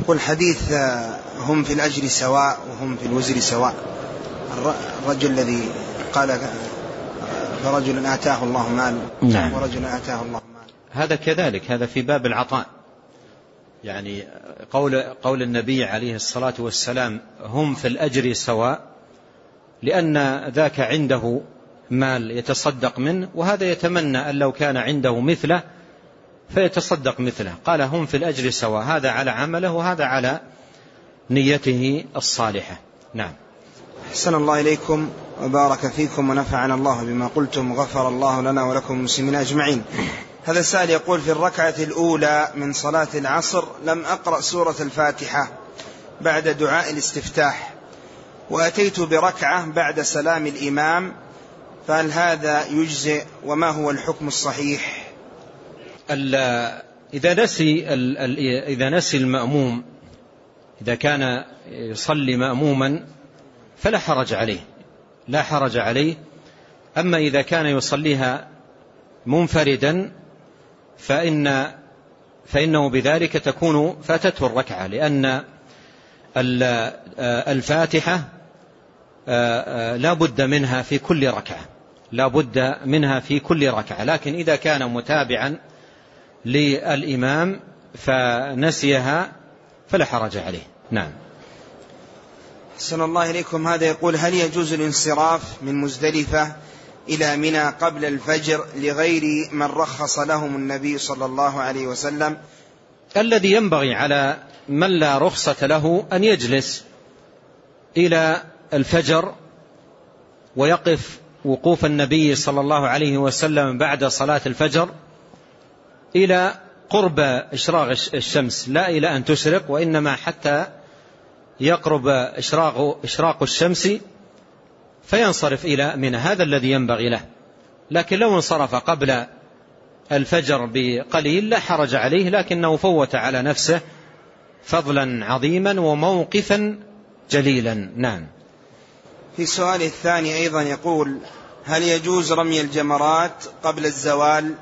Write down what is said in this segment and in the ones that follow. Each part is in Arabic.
يقول حديث آه، هم في الأجر سواء وهم في الوزر سواء. الرجل الذي قال آه، فرجل آتاه الله مال نعم. ورجل آتاه الله مال هذا كذلك هذا في باب العطاء. يعني قول قول النبي عليه الصلاة والسلام هم في الأجر سواء لأن ذاك عنده مال يتصدق منه وهذا يتمنى أن لو كان عنده مثله فيتصدق مثله. قال هم في الأجر سواء. هذا على عمله وهذا على نيته الصالحة. نعم. أحسن الله إليكم وبارك فيكم ونفعنا الله بما قلتم وغفر الله لنا ولكم المسلمين أجمعين. هذا السائل يقول في الركعة الأولى من صلاة العصر لم أقرأ سورة الفاتحة بعد دعاء الاستفتاح وأتيت بركعة بعد سلام الإمام فهل هذا يجزئ وما هو الحكم الصحيح؟ إذا نسي إذا نسي المأموم إذا كان يصلي مأموما فلا حرج عليه لا حرج عليه. أما إذا كان يصليها منفردا فإن فإنه بذلك تكون فاتته الركعة لأن الفاتحة لا بد منها في كل ركعة لا بد منها في كل ركعة. لكن إذا كان متابعا للإمام فنسيها فلا حرج عليه. نعم. حسن الله إليكم. هذا يقول هل يجوز الانصراف من مزدلفة إلى منى قبل الفجر لغير من رخص لهم النبي صلى الله عليه وسلم؟ الذي ينبغي على من لا رخصة له أن يجلس إلى الفجر ويقف وقوف النبي صلى الله عليه وسلم بعد صلاة الفجر إلى قرب إشراق الشمس. لا إلى أن تشرق وإنما حتى يقرب إشراق, إشراق الشمس فينصرف إلى من هذا الذي ينبغي له. لكن لو انصرف قبل الفجر بقليل لا حرج عليه لكنه فوت على نفسه فضلا عظيما وموقفا جليلا. نعم. في السؤال الثاني أيضا يقول هل يجوز رمي الجمرات قبل الزوال؟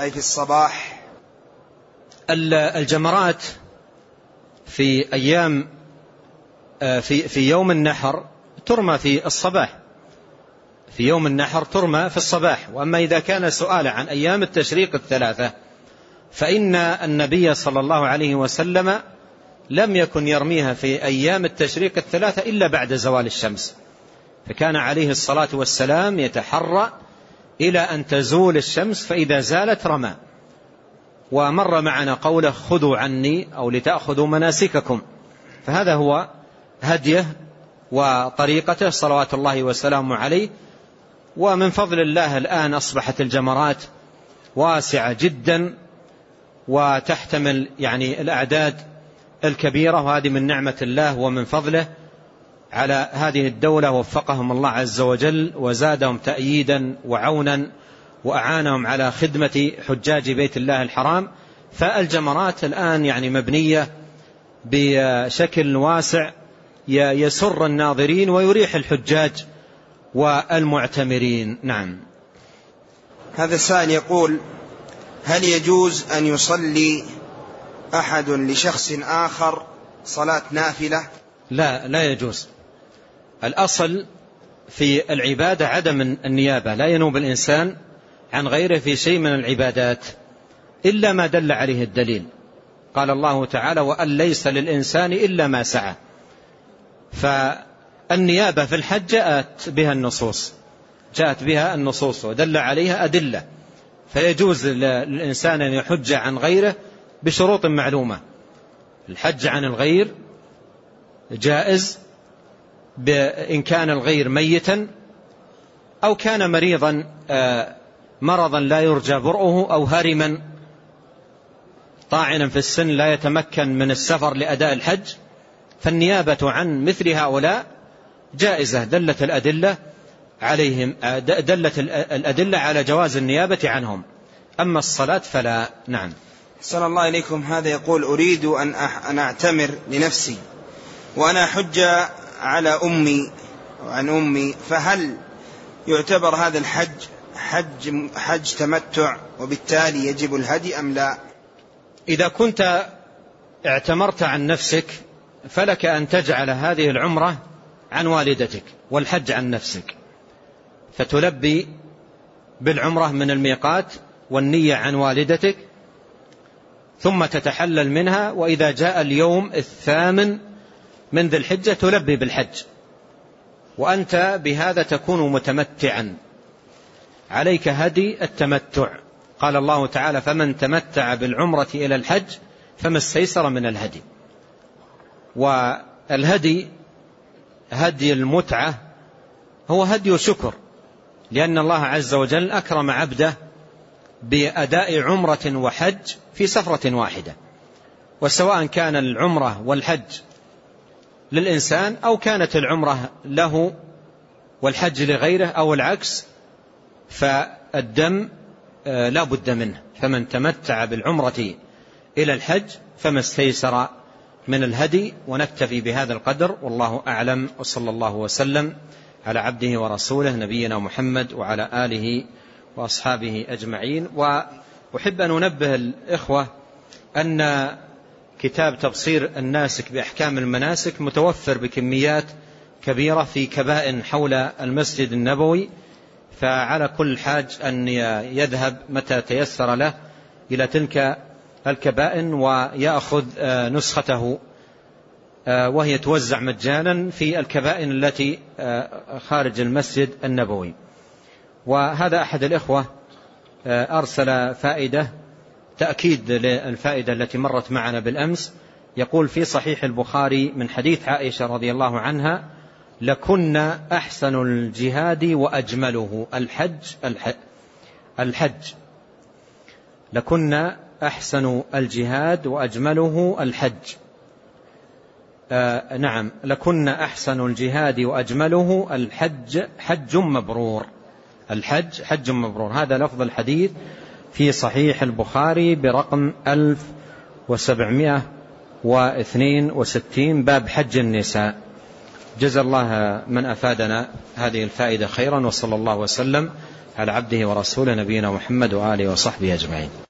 أي في الصباح. الجمرات في أيام آه، في في يوم النحر ترمى في الصباح. في يوم النحر ترمى في الصباح. وأما إذا كان سؤال عن أيام التشريق الثلاثة فإن النبي صلى الله عليه وسلم لم يكن يرميها في أيام التشريق الثلاثة إلا بعد زوال الشمس. فكان عليه الصلاة والسلام يتحرى إلى أن تزول الشمس فإذا زالت رمى. ومر معنا قوله خذوا عني أو لتأخذوا مناسككم. فهذا هو هديه وطريقته صلوات الله وسلامه عليه. ومن فضل الله الآن أصبحت الجمرات واسعة جدا وتحتمل يعني الأعداد الكبيرة. وهذه من نعمة الله ومن فضله. على هذه الدولة وفقهم الله عز وجل وزادهم تأييدا وعونا وأعانهم على خدمة حجاج بيت الله الحرام. فالجمرات الآن يعني مبنية بشكل واسع يسر الناظرين ويريح الحجاج والمعتمرين. نعم. هذا السائل يقول هل يجوز أن يصلي أحد لشخص آخر صلاة نافلة؟ لا لا يجوز. الأصل في العبادة عدم النيابة لا ينوب الإنسان عن غيره في شيء من العبادات إلا ما دل عليه الدليل. قال الله تعالى وأن ليس للإنسان إلا ما سعى. فالنيابة في الحج جاءت بها النصوص جاءت بها النصوص ودل عليها أدلة. فيجوز للإنسان أن يحج عن غيره بشروط معلومة. الحج عن الغير جائز إن كان الغير ميتا أو كان مريضا آه، مرضا لا يرجى برؤه أو هرما طاعنا في السن لا يتمكن من السفر لأداء الحج فالنيابة عن مثل هؤلاء جائزة دلت الأدلة عليهم آه، دلت الأدلة على جواز النيابة عنهم. أما الصلاة فلا نعم. صلى الله إليكم. هذا يقول أريد أن أن أعتمر لنفسي وأنا حج على أمي وعن أمي فهل يعتبر هذا الحج حج حج تمتع وبالتالي يجب الهدي أم لا؟ إذا كنت اعتمرت عن نفسك فلك أن تجعل هذه العمرة عن والدتك والحج عن نفسك. فتلبي بالعمرة من الميقات والنية عن والدتك ثم تتحلل منها وإذا جاء اليوم الثامن من ذي الحجة تلبي بالحج. وأنت بهذا تكون متمتعا. عليك هدي التمتع. قال الله تعالى فمن تمتع بالعمرة إلى الحج فما استيسر من الهدي. والهدي هدي المتعة هو هدي شكر لأن الله عز وجل أكرم عبده بأداء عمرة وحج في سفرة واحدة. وسواء كان العمرة والحج للإنسان أو كانت العمرة له والحج لغيره أو العكس فالدم آه، لا بد منه. فمن تمتع بالعمرة إلى الحج فما استيسر من الهدي ونكتفي بهذا القدر. والله أعلم. وصلى الله وسلم على عبده ورسوله نبينا محمد وعلى آله وأصحابه أجمعين. وأحب أن أنبه الإخوة أن كتاب تبصير الناسك بأحكام المناسك متوفر بكميات كبيرة في كبائن حول المسجد النبوي فعلى كل حاج أن يذهب متى تيسر له إلى تلك الكبائن ويأخذ آه، نسخته آه، وهي توزع مجانا في الكبائن التي آه، خارج المسجد النبوي. وهذا أحد الإخوة أرسل فائدة تأكيد للفائدة التي مرت معنا بالأمس. يقول في صحيح البخاري من حديث عائشة رضي الله عنها لكنا أحسن الجهاد وأجمله الحج الحج, الحج. لكنا أحسن الجهاد وأجمله الحج. آه نعم. لكنا أحسن الجهاد وأجمله الحج حج مبرور. الحج حج مبرور. هذا لفظ الحديث. في صحيح البخاري برقم 1762 باب حج النساء. جزا الله من أفادنا هذه الفائدة خيرا وصلى الله وسلم على عبده ورسوله نبينا محمد وآله وصحبه أجمعين.